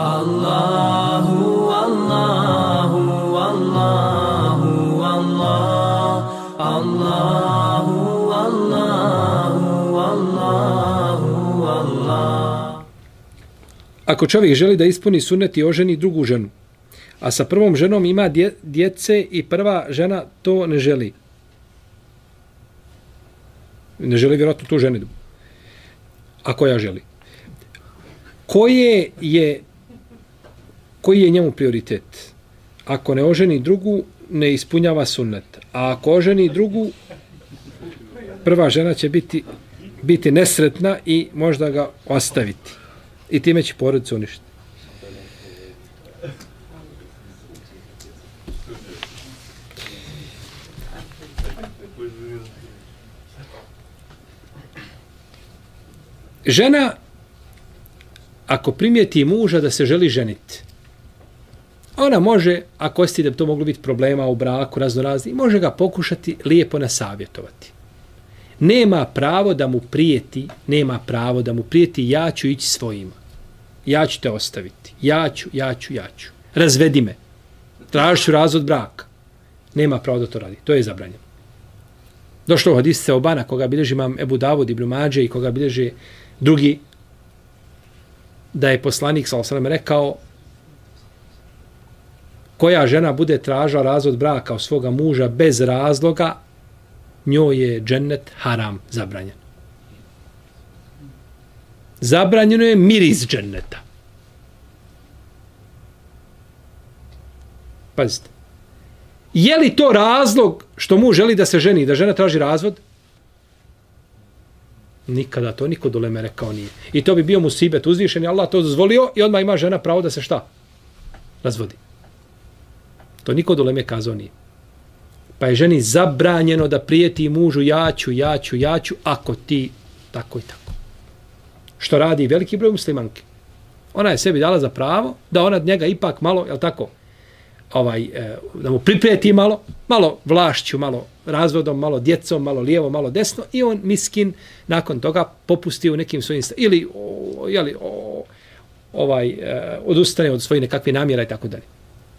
Allahu, Allahu, Allahu, Allah, Allahu, Allahu, Allahu, Allah. Ako čovjek želi da ispuni sunnet i oženi drugu ženu, a sa prvom ženom ima dje, djece i prva žena to ne želi. Ne želi vjerojatno tu ženitbu. Ako ja želi. Koje je koji je njemu prioritet? Ako ne oženi drugu, ne ispunjava sunnet. A ako oženi drugu, prva žena će biti biti nesretna i možda ga ostaviti. I time će porodicu uništiti. Žena, ako primijeti muža da se želi ženiti, ona može, ako osjeti da bi to moglo biti problema u braku, razno razni, može ga pokušati lijepo nasavjetovati. Nema pravo da mu prijeti, nema pravo da mu prijeti, ja ću ići svojima. Ja ću te ostaviti. Ja ću, ja ću, ja ću. Razvedi me. Tražiš razvod braka. Nema pravo da to radi. To je zabranjeno. Došlo u se Seobana, koga bilježi imam Ebu Davud ibn Mađe i koga bilježi drugi, da je poslanik, sa osram, rekao, koja žena bude tražila razvod braka od svoga muža bez razloga, njoj je džennet haram zabranjen. Zabranjeno je miris dženneta. Pazite. Je li to razlog što mu želi da se ženi, da žena traži razvod? Nikada to niko dole me rekao nije. I to bi bio mu sibet uzvišen, Allah to dozvolio i odmah ima žena pravo da se šta? Razvodi. To niko do me kazao nije. Pa je ženi zabranjeno da prijeti mužu ja ću, ja ću, ja ću, ako ti tako i tako. Što radi veliki broj muslimanke. Ona je sebi dala za pravo da ona od njega ipak malo, je tako, ovaj, e, da mu priprijeti malo, malo vlašću, malo razvodom, malo djecom, malo lijevo, malo desno i on miskin nakon toga popusti u nekim svojim ili o, jeli, o, ovaj, e, odustane od svojih nekakve namjera i tako dalje.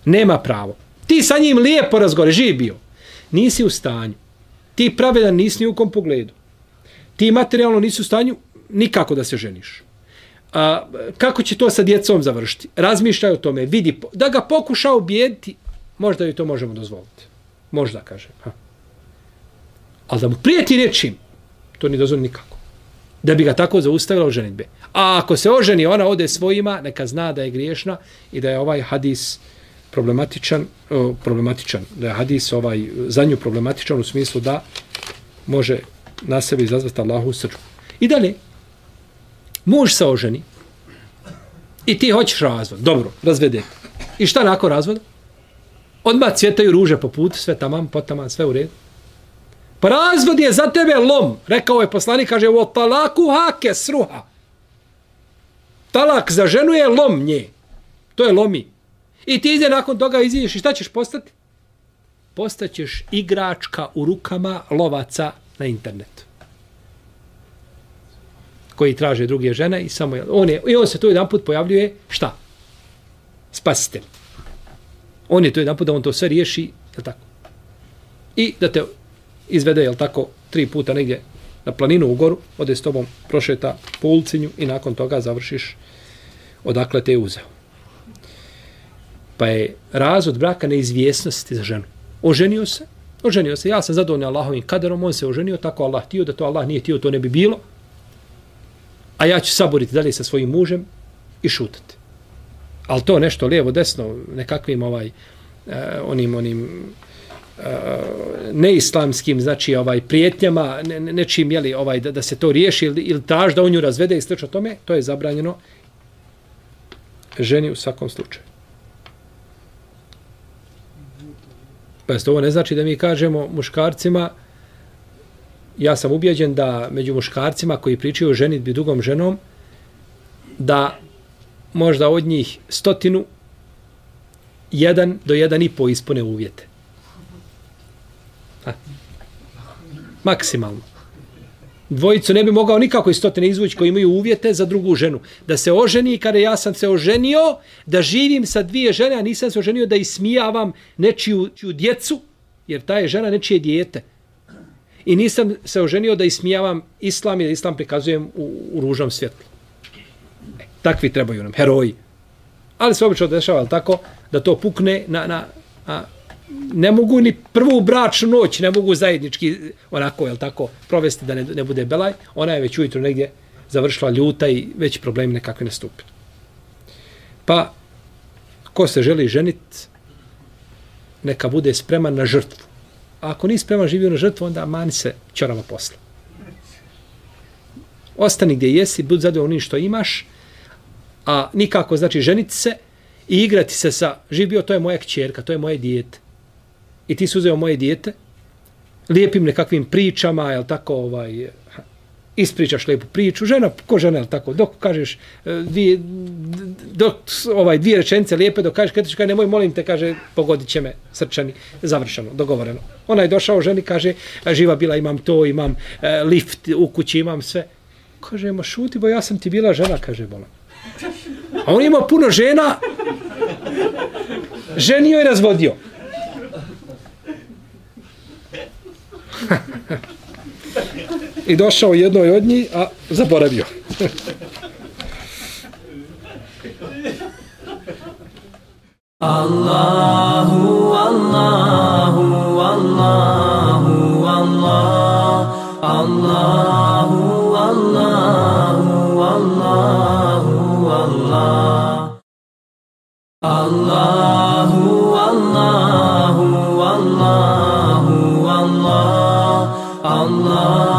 Nema pravo. Ti sa njim lijepo razgovore, živ bio. Nisi u stanju. Ti pravedan nisi ni u kom pogledu. Ti materijalno nisi u stanju nikako da se ženiš. A, kako će to sa djecom završiti? Razmišljaj o tome, vidi, da ga pokuša ubijediti, možda joj to možemo dozvoliti. Možda, kažem. Ha. Ali da mu prijeti nečim, to ni dozvoli nikako. Da bi ga tako zaustavila u ženitbe. A ako se oženi, ona ode svojima, neka zna da je griješna i da je ovaj hadis problematičan, o, problematičan, da je hadis ovaj za nju problematičan u smislu da može na sebi izazvati Allahu u srđu. I dalje, muž se oženi i ti hoćeš razvod. Dobro, razvede. I šta nakon razvoda? Odmah cvjetaju ruže po putu, sve tamam, potaman, sve u redu. Pa razvod je za tebe lom. Rekao je poslanik, kaže, o talaku hake sruha. Talak za ženu je lom nje. To je lomi. I ti ide nakon toga iziđeš i šta ćeš postati? Postaćeš igračka u rukama lovaca na internetu. Koji traže druge žene i samo on je i on se tu jedan put pojavljuje šta? Spasitelj. On je to jedan put da on to sve riješi je tako? I da te izvede je tako tri puta negdje na planinu u goru ode s tobom prošeta po ulcinju i nakon toga završiš odakle te je uzeo pa je razvod braka neizvjesnosti za ženu oženio se oženio se ja sam zadovoljan Allahovim kaderom on se oženio tako Allah tio da to Allah nije tio to ne bi bilo a ja ću saboriti dalje sa svojim mužem i šutati. Ali to nešto lijevo, desno, nekakvim ovaj, eh, onim, onim eh, neislamskim, znači ovaj prijetnjama, ne, ne, nečim, jeli, ovaj, da, da se to riješi ili, ili traž da on ju razvede i slično tome, to je zabranjeno ženi u svakom slučaju. Pazite, ovo ne znači da mi kažemo muškarcima, ja sam ubijeđen da među muškarcima koji pričaju o ženitbi dugom ženom, da možda od njih stotinu, jedan do jedan i po ispune uvjete. Ha. Maksimalno dvojicu ne bi mogao nikako iz stotine izvući koji imaju uvjete za drugu ženu. Da se oženi kada ja sam se oženio, da živim sa dvije žene, a nisam se oženio da ismijavam nečiju, nečiju djecu, jer ta je žena nečije dijete. I nisam se oženio da ismijavam islam i da islam prikazujem u, u ružnom svjetlu. E, takvi trebaju nam, heroji. Ali se obično dešava, tako, da to pukne na, na, na ne mogu ni prvu bračnu noć, ne mogu zajednički onako, jel tako, provesti da ne, ne bude belaj. Ona je već ujutro negdje završila ljuta i već problemi nekakve nastupi. Pa, ko se želi ženiti, neka bude spreman na žrtvu. A ako nisi spreman živio na žrtvu, onda mani se čorava posla. Ostani gdje jesi, budi zadovoljni što imaš, a nikako, znači, ženiti se i igrati se sa, živio, to je moja kćerka, to je moje dijete i ti si uzeo moje dijete, lijepim nekakvim pričama, jel tako, ovaj, ispričaš lijepu priču, žena, ko žena, jel tako, dok kažeš e, dvije, dok, ovaj, dvije rečenice lijepe, dok kažeš, kada kaže, nemoj, molim te, kaže, pogodit će me srčani, završeno, dogovoreno. Ona je došao ženi, kaže, živa bila, imam to, imam e, lift u kući, imam sve. Kaže, ma šuti, bo ja sam ti bila žena, kaže, bola. A on ima puno žena, ženio i razvodio. I došao jednoj od njih, a zaboravio. Allahu, Allahu, Allahu, Allah, Allahu, Allahu, Allahu, Allah, Allahu, 아